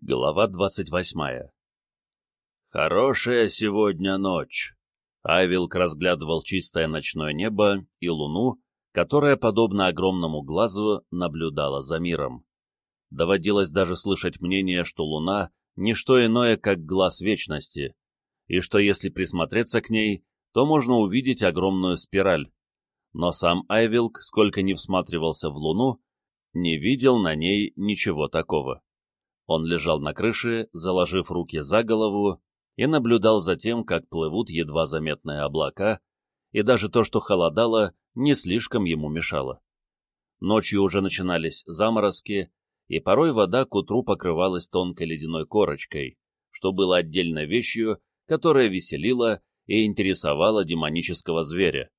Глава двадцать восьмая Хорошая сегодня ночь. Айвилк разглядывал чистое ночное небо и луну, которая, подобно огромному глазу, наблюдала за миром. Доводилось даже слышать мнение, что луна — не что иное, как глаз вечности, и что если присмотреться к ней, то можно увидеть огромную спираль. Но сам Айвилк, сколько ни всматривался в луну, не видел на ней ничего такого. Он лежал на крыше, заложив руки за голову, и наблюдал за тем, как плывут едва заметные облака, и даже то, что холодало, не слишком ему мешало. Ночью уже начинались заморозки, и порой вода к утру покрывалась тонкой ледяной корочкой, что было отдельной вещью, которая веселила и интересовала демонического зверя.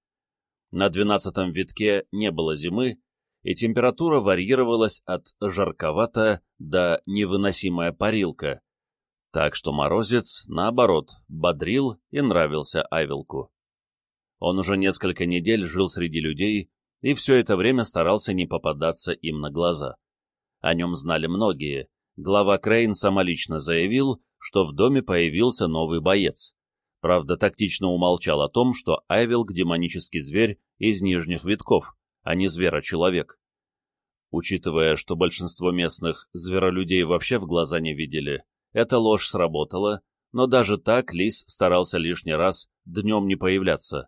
На двенадцатом витке не было зимы, и температура варьировалась от жарковато до невыносимая парилка, так что морозец, наоборот, бодрил и нравился Айвилку. Он уже несколько недель жил среди людей и все это время старался не попадаться им на глаза. О нем знали многие. Глава Крейн самолично заявил, что в доме появился новый боец. Правда, тактично умолчал о том, что Айвилк — демонический зверь из нижних витков, а не зверочеловек. Учитывая, что большинство местных зверолюдей вообще в глаза не видели, эта ложь сработала, но даже так лис старался лишний раз днем не появляться.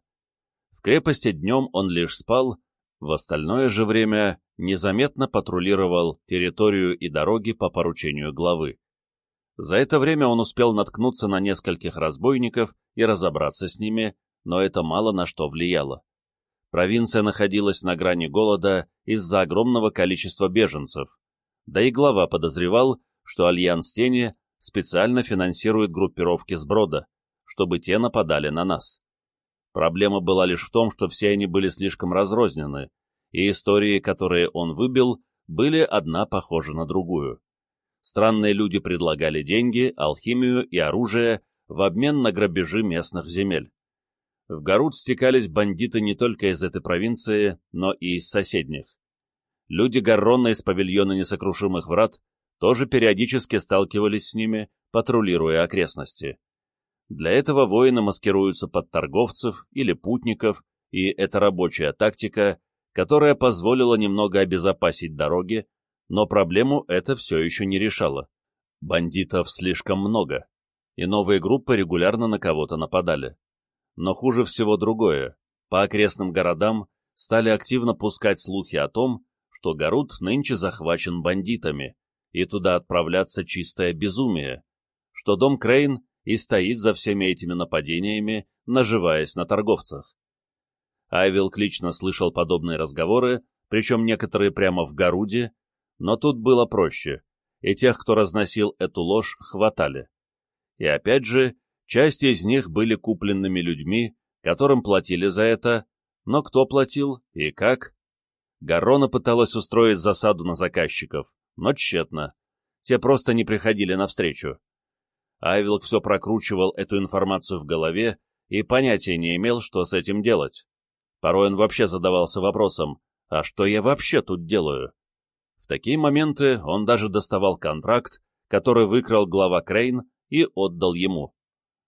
В крепости днем он лишь спал, в остальное же время незаметно патрулировал территорию и дороги по поручению главы. За это время он успел наткнуться на нескольких разбойников и разобраться с ними, но это мало на что влияло провинция находилась на грани голода из-за огромного количества беженцев, да и глава подозревал, что Альянс Тени специально финансирует группировки сброда, чтобы те нападали на нас. Проблема была лишь в том, что все они были слишком разрознены, и истории, которые он выбил, были одна похожа на другую. Странные люди предлагали деньги, алхимию и оружие в обмен на грабежи местных земель. В Гарут стекались бандиты не только из этой провинции, но и из соседних. Люди Гаррона из павильона несокрушимых врат тоже периодически сталкивались с ними, патрулируя окрестности. Для этого воины маскируются под торговцев или путников, и это рабочая тактика, которая позволила немного обезопасить дороги, но проблему это все еще не решало. Бандитов слишком много, и новые группы регулярно на кого-то нападали. Но хуже всего другое. По окрестным городам стали активно пускать слухи о том, что Гарут нынче захвачен бандитами, и туда отправляться чистое безумие, что дом Крейн и стоит за всеми этими нападениями, наживаясь на торговцах. Айвилк лично слышал подобные разговоры, причем некоторые прямо в Гаруде, но тут было проще, и тех, кто разносил эту ложь, хватали. И опять же, Часть из них были купленными людьми, которым платили за это, но кто платил и как? Гаррона пыталась устроить засаду на заказчиков, но тщетно. Те просто не приходили навстречу. Айвилк все прокручивал эту информацию в голове и понятия не имел, что с этим делать. Порой он вообще задавался вопросом, а что я вообще тут делаю? В такие моменты он даже доставал контракт, который выкрал глава Крейн и отдал ему.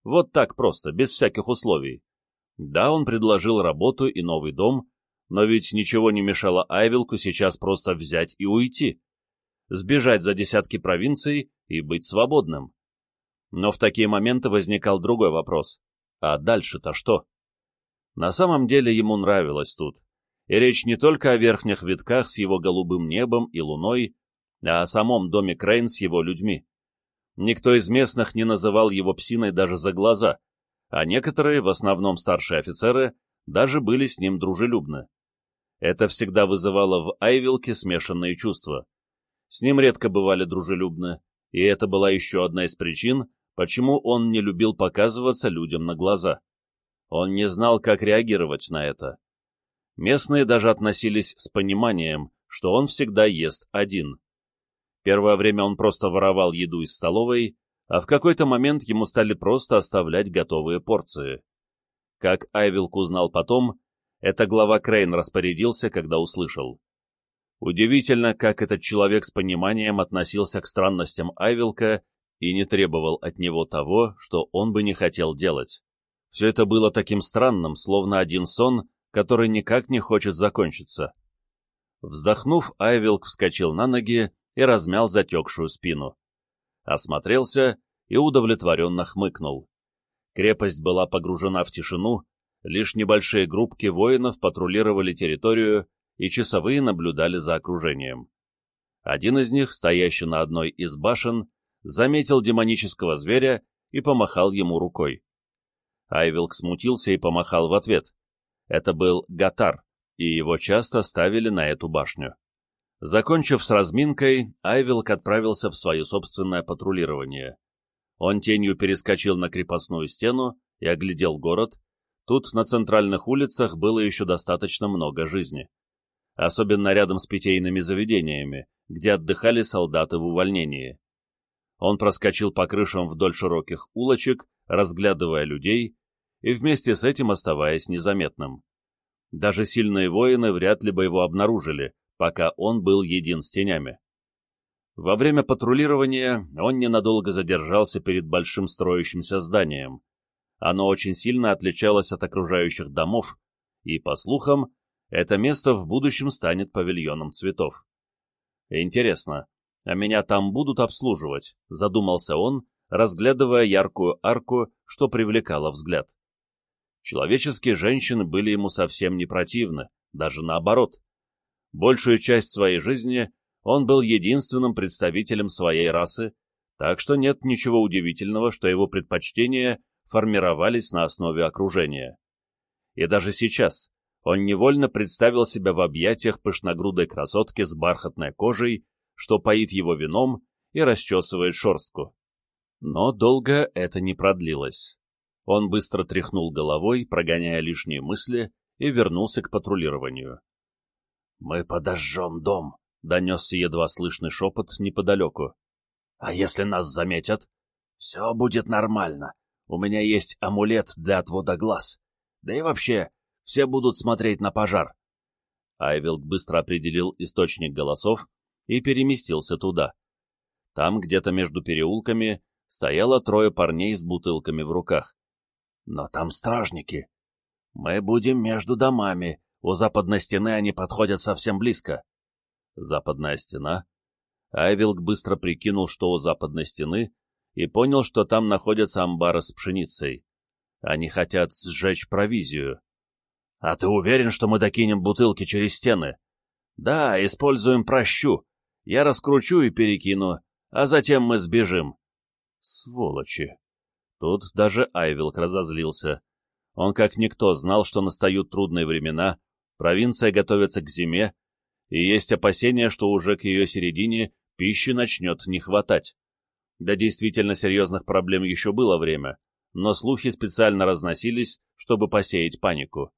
Вот так просто, без всяких условий. Да, он предложил работу и новый дом, но ведь ничего не мешало Айвилку сейчас просто взять и уйти. Сбежать за десятки провинций и быть свободным. Но в такие моменты возникал другой вопрос. А дальше-то что? На самом деле ему нравилось тут. И речь не только о верхних витках с его голубым небом и луной, а о самом доме Крейн с его людьми. Никто из местных не называл его псиной даже за глаза, а некоторые, в основном старшие офицеры, даже были с ним дружелюбны. Это всегда вызывало в Айвилке смешанные чувства. С ним редко бывали дружелюбны, и это была еще одна из причин, почему он не любил показываться людям на глаза. Он не знал, как реагировать на это. Местные даже относились с пониманием, что он всегда ест один. Первое время он просто воровал еду из столовой, а в какой-то момент ему стали просто оставлять готовые порции. Как Айвилк узнал потом, это глава Крейн распорядился, когда услышал. Удивительно, как этот человек с пониманием относился к странностям Айвилка и не требовал от него того, что он бы не хотел делать. Все это было таким странным, словно один сон, который никак не хочет закончиться. Вздохнув, Айвилк вскочил на ноги и размял затекшую спину. Осмотрелся и удовлетворенно хмыкнул. Крепость была погружена в тишину, лишь небольшие группки воинов патрулировали территорию, и часовые наблюдали за окружением. Один из них, стоящий на одной из башен, заметил демонического зверя и помахал ему рукой. Айвилк смутился и помахал в ответ. Это был Гатар, и его часто ставили на эту башню. Закончив с разминкой, Айвилк отправился в свое собственное патрулирование. Он тенью перескочил на крепостную стену и оглядел город. Тут на центральных улицах было еще достаточно много жизни. Особенно рядом с питейными заведениями, где отдыхали солдаты в увольнении. Он проскочил по крышам вдоль широких улочек, разглядывая людей, и вместе с этим оставаясь незаметным. Даже сильные воины вряд ли бы его обнаружили, пока он был един с тенями. Во время патрулирования он ненадолго задержался перед большим строящимся зданием. Оно очень сильно отличалось от окружающих домов, и, по слухам, это место в будущем станет павильоном цветов. Интересно, а меня там будут обслуживать, задумался он, разглядывая яркую арку, что привлекало взгляд. Человеческие женщины были ему совсем не противны, даже наоборот. Большую часть своей жизни он был единственным представителем своей расы, так что нет ничего удивительного, что его предпочтения формировались на основе окружения. И даже сейчас он невольно представил себя в объятиях пышногрудой красотки с бархатной кожей, что поит его вином и расчесывает шерстку. Но долго это не продлилось. Он быстро тряхнул головой, прогоняя лишние мысли, и вернулся к патрулированию. «Мы подожжем дом», — донесся едва слышный шепот неподалеку. «А если нас заметят?» «Все будет нормально. У меня есть амулет для отвода глаз. Да и вообще, все будут смотреть на пожар». Айвилд быстро определил источник голосов и переместился туда. Там, где-то между переулками, стояло трое парней с бутылками в руках. «Но там стражники. Мы будем между домами. У западной стены они подходят совсем близко. Западная стена. Айвилк быстро прикинул, что у западной стены, и понял, что там находятся амбары с пшеницей. Они хотят сжечь провизию. — А ты уверен, что мы докинем бутылки через стены? — Да, используем прощу. Я раскручу и перекину, а затем мы сбежим. — Сволочи! Тут даже Айвилк разозлился. Он как никто знал, что настают трудные времена, провинция готовится к зиме, и есть опасения, что уже к ее середине пищи начнет не хватать. До действительно серьезных проблем еще было время, но слухи специально разносились, чтобы посеять панику.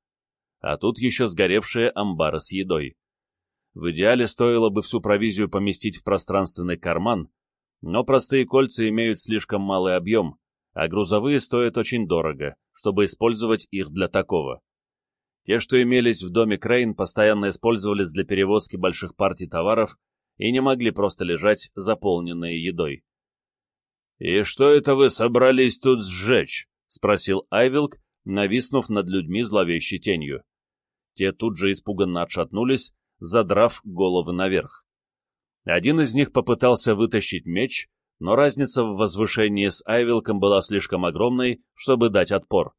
А тут еще сгоревшие амбары с едой. В идеале стоило бы всю провизию поместить в пространственный карман, но простые кольца имеют слишком малый объем, а грузовые стоят очень дорого, чтобы использовать их для такого. Те, что имелись в доме Крейн, постоянно использовались для перевозки больших партий товаров и не могли просто лежать, заполненные едой. «И что это вы собрались тут сжечь?» — спросил Айвилк, нависнув над людьми зловещей тенью. Те тут же испуганно отшатнулись, задрав головы наверх. Один из них попытался вытащить меч, но разница в возвышении с Айвилком была слишком огромной, чтобы дать отпор.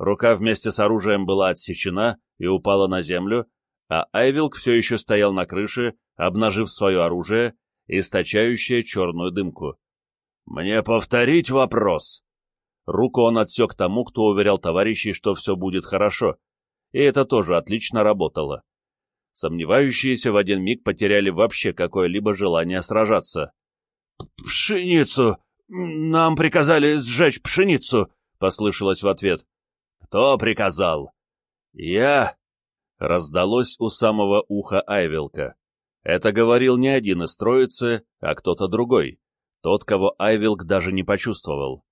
Рука вместе с оружием была отсечена и упала на землю, а Айвилк все еще стоял на крыше, обнажив свое оружие, источающее черную дымку. «Мне повторить вопрос?» Руку он отсек тому, кто уверял товарищей, что все будет хорошо, и это тоже отлично работало. Сомневающиеся в один миг потеряли вообще какое-либо желание сражаться. «Пшеницу! Нам приказали сжечь пшеницу!» — послышалось в ответ. «Кто приказал?» «Я!» — раздалось у самого уха Айвилка. Это говорил не один из троицы, а кто-то другой, тот, кого Айвилк даже не почувствовал.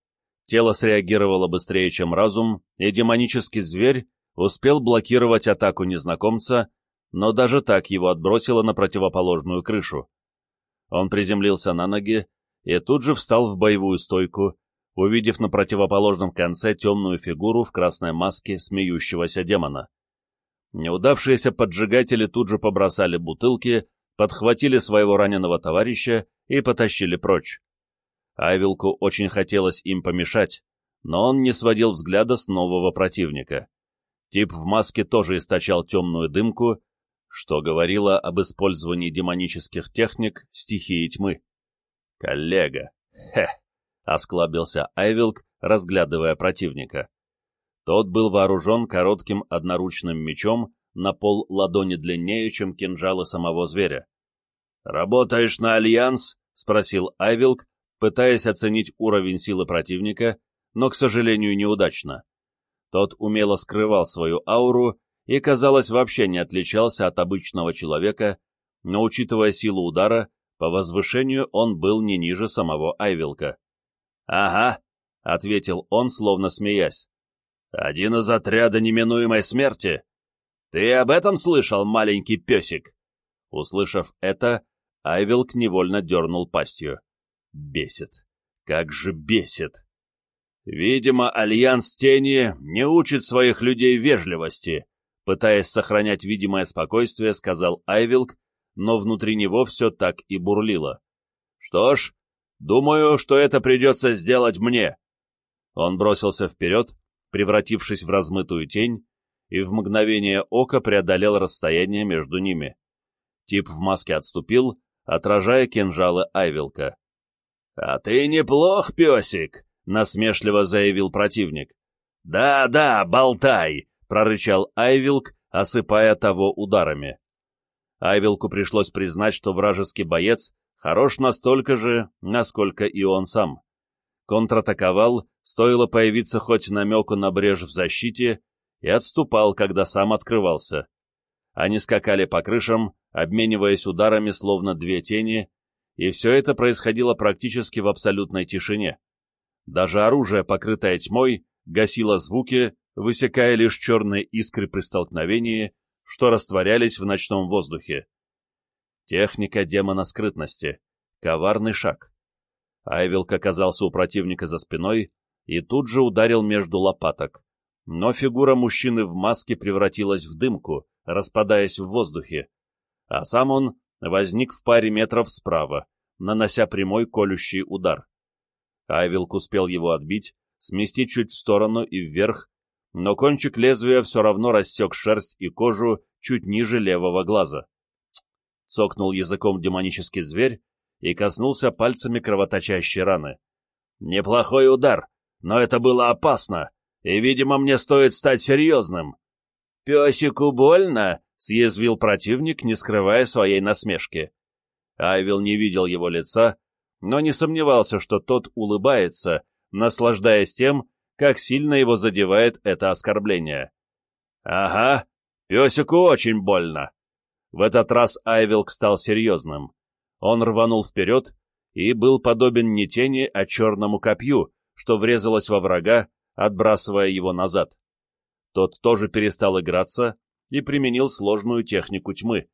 Тело среагировало быстрее, чем разум, и демонический зверь успел блокировать атаку незнакомца, но даже так его отбросило на противоположную крышу. Он приземлился на ноги и тут же встал в боевую стойку, увидев на противоположном конце темную фигуру в красной маске смеющегося демона. Неудавшиеся поджигатели тут же побросали бутылки, подхватили своего раненого товарища и потащили прочь. Айвилку очень хотелось им помешать, но он не сводил взгляда с нового противника. Тип в маске тоже источал темную дымку, что говорило об использовании демонических техник стихии тьмы. «Коллега! Хе!» — осклабился Айвилк, разглядывая противника. Тот был вооружен коротким одноручным мечом на пол ладони длиннее, чем кинжалы самого зверя. «Работаешь на Альянс?» — спросил Айвилк, пытаясь оценить уровень силы противника, но, к сожалению, неудачно. Тот умело скрывал свою ауру и, казалось, вообще не отличался от обычного человека, но, учитывая силу удара, по возвышению он был не ниже самого Айвилка. «Ага», — ответил он, словно смеясь. «Один из отряда неминуемой смерти. Ты об этом слышал, маленький песик?» Услышав это, Айвилк невольно дернул пастью. «Бесит! Как же бесит!» Видимо, Альянс Тени не учит своих людей вежливости, пытаясь сохранять видимое спокойствие, сказал Айвилк, но внутри него все так и бурлило. Что ж, думаю, что это придется сделать мне. Он бросился вперед, превратившись в размытую тень, и в мгновение ока преодолел расстояние между ними. Тип в маске отступил, отражая кинжалы Айвилка. — А ты неплох, песик! насмешливо заявил противник. «Да-да, болтай!» — прорычал Айвилк, осыпая того ударами. Айвилку пришлось признать, что вражеский боец хорош настолько же, насколько и он сам. Контратаковал, стоило появиться хоть намеку на брешь в защите, и отступал, когда сам открывался. Они скакали по крышам, обмениваясь ударами, словно две тени, и все это происходило практически в абсолютной тишине. Даже оружие, покрытое тьмой, гасило звуки, высекая лишь черные искры при столкновении, что растворялись в ночном воздухе. Техника демона скрытности. Коварный шаг. Айвилк оказался у противника за спиной и тут же ударил между лопаток. Но фигура мужчины в маске превратилась в дымку, распадаясь в воздухе, а сам он возник в паре метров справа, нанося прямой колющий удар. Айвилк успел его отбить, сместить чуть в сторону и вверх, но кончик лезвия все равно рассек шерсть и кожу чуть ниже левого глаза. Цокнул языком демонический зверь и коснулся пальцами кровоточащей раны. «Неплохой удар, но это было опасно, и, видимо, мне стоит стать серьезным». «Песику больно?» — съязвил противник, не скрывая своей насмешки. Айвил не видел его лица, но не сомневался, что тот улыбается, наслаждаясь тем, как сильно его задевает это оскорбление. «Ага, песику очень больно». В этот раз Айвилк стал серьезным. Он рванул вперед и был подобен не тени, а черному копью, что врезалось во врага, отбрасывая его назад. Тот тоже перестал играться и применил сложную технику тьмы,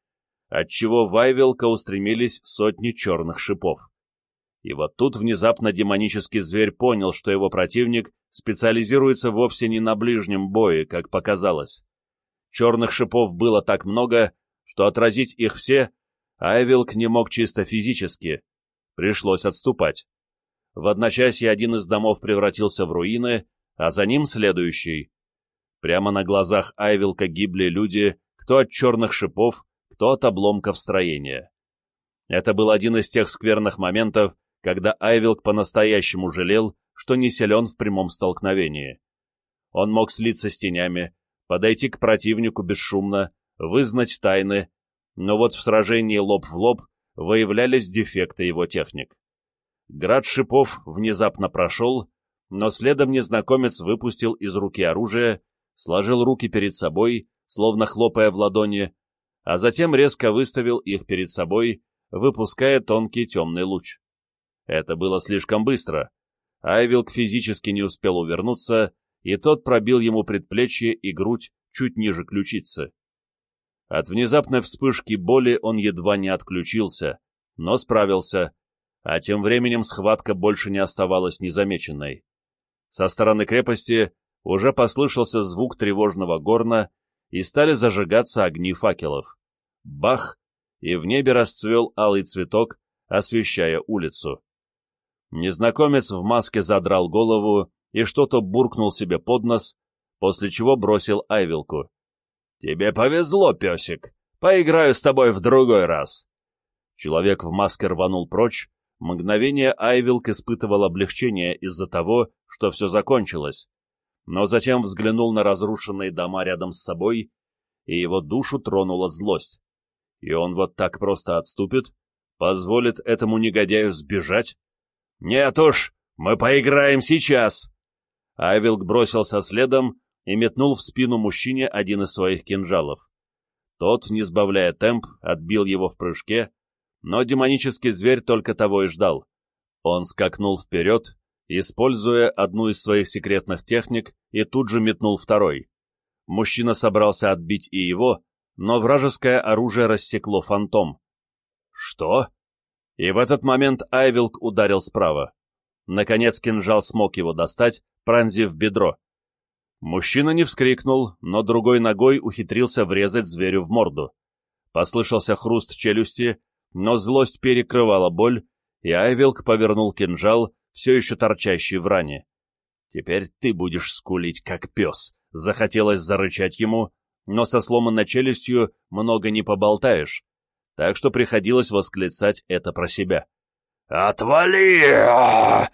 отчего в Айвилка устремились сотни черных шипов. И вот тут внезапно демонический зверь понял, что его противник специализируется вовсе не на ближнем бое, как показалось. Черных шипов было так много, что отразить их все Айвилк не мог чисто физически. Пришлось отступать. В одночасье один из домов превратился в руины, а за ним следующий. Прямо на глазах Айвилка гибли люди, кто от черных шипов, кто от обломков строения. Это был один из тех скверных моментов, когда Айвилк по-настоящему жалел, что не силен в прямом столкновении. Он мог слиться с тенями, подойти к противнику бесшумно, вызнать тайны, но вот в сражении лоб в лоб выявлялись дефекты его техник. Град шипов внезапно прошел, но следом незнакомец выпустил из руки оружие, сложил руки перед собой, словно хлопая в ладони, а затем резко выставил их перед собой, выпуская тонкий темный луч. Это было слишком быстро. Айвилк физически не успел увернуться, и тот пробил ему предплечье и грудь чуть ниже ключицы. От внезапной вспышки боли он едва не отключился, но справился, а тем временем схватка больше не оставалась незамеченной. Со стороны крепости уже послышался звук тревожного горна, и стали зажигаться огни факелов. Бах! И в небе расцвел алый цветок, освещая улицу. Незнакомец в маске задрал голову и что-то буркнул себе под нос, после чего бросил Айвилку. «Тебе повезло, песик. Поиграю с тобой в другой раз». Человек в маске рванул прочь, мгновение Айвилк испытывал облегчение из-за того, что все закончилось, но затем взглянул на разрушенные дома рядом с собой, и его душу тронула злость. И он вот так просто отступит, позволит этому негодяю сбежать? Нет уж, мы поиграем сейчас! Айвилк бросился следом и метнул в спину мужчине один из своих кинжалов. Тот, не сбавляя темп, отбил его в прыжке, но демонический зверь только того и ждал. Он скакнул вперед, используя одну из своих секретных техник, и тут же метнул второй. Мужчина собрался отбить и его, но вражеское оружие рассекло фантом. «Что?» И в этот момент Айвилк ударил справа. Наконец кинжал смог его достать, пронзив бедро. Мужчина не вскрикнул, но другой ногой ухитрился врезать зверю в морду. Послышался хруст челюсти, но злость перекрывала боль, и Айвилк повернул кинжал, все еще торчащий в ране. «Теперь ты будешь скулить, как пес», — захотелось зарычать ему, но со сломанной челюстью много не поболтаешь, так что приходилось восклицать это про себя. «Отвали!»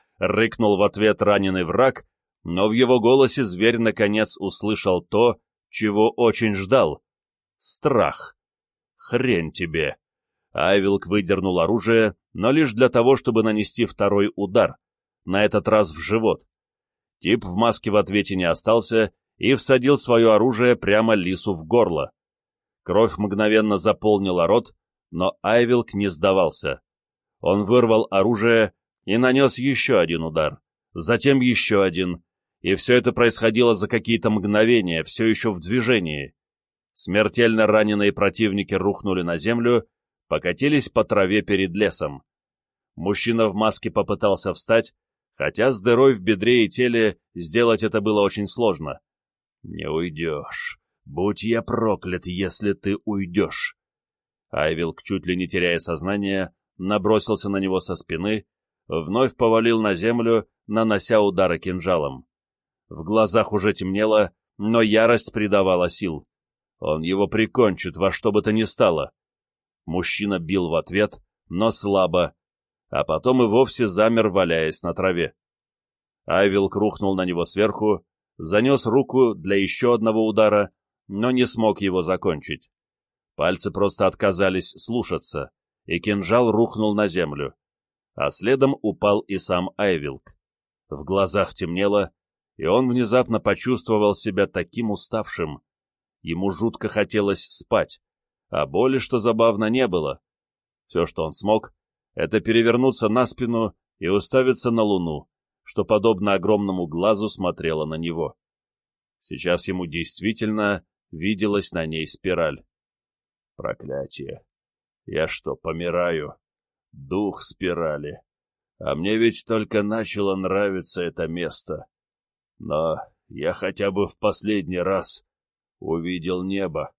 — рыкнул в ответ раненый враг, но в его голосе зверь наконец услышал то, чего очень ждал. Страх. Хрень тебе. Айвилк выдернул оружие, но лишь для того, чтобы нанести второй удар, на этот раз в живот. Тип в маске в ответе не остался и всадил свое оружие прямо лису в горло. Кровь мгновенно заполнила рот, но Айвилк не сдавался. Он вырвал оружие и нанес еще один удар, затем еще один, и все это происходило за какие-то мгновения, все еще в движении. Смертельно раненые противники рухнули на землю, покатились по траве перед лесом. Мужчина в маске попытался встать, хотя с дырой в бедре и теле сделать это было очень сложно. «Не уйдешь. Будь я проклят, если ты уйдешь!» Айвилк, чуть ли не теряя сознание, набросился на него со спины, вновь повалил на землю, нанося удары кинжалом. В глазах уже темнело, но ярость придавала сил. Он его прикончит во что бы то ни стало. Мужчина бил в ответ, но слабо, а потом и вовсе замер, валяясь на траве. Айвилк рухнул на него сверху, занес руку для еще одного удара, но не смог его закончить. Пальцы просто отказались слушаться, и кинжал рухнул на землю, а следом упал и сам Айвилк. В глазах темнело, и он внезапно почувствовал себя таким уставшим. Ему жутко хотелось спать, а боли, что забавно, не было. Все, что он смог, это перевернуться на спину и уставиться на луну, что, подобно огромному глазу, смотрела на него. Сейчас ему действительно виделась на ней спираль. Проклятие! Я что, помираю? Дух спирали. А мне ведь только начало нравиться это место. Но я хотя бы в последний раз увидел небо.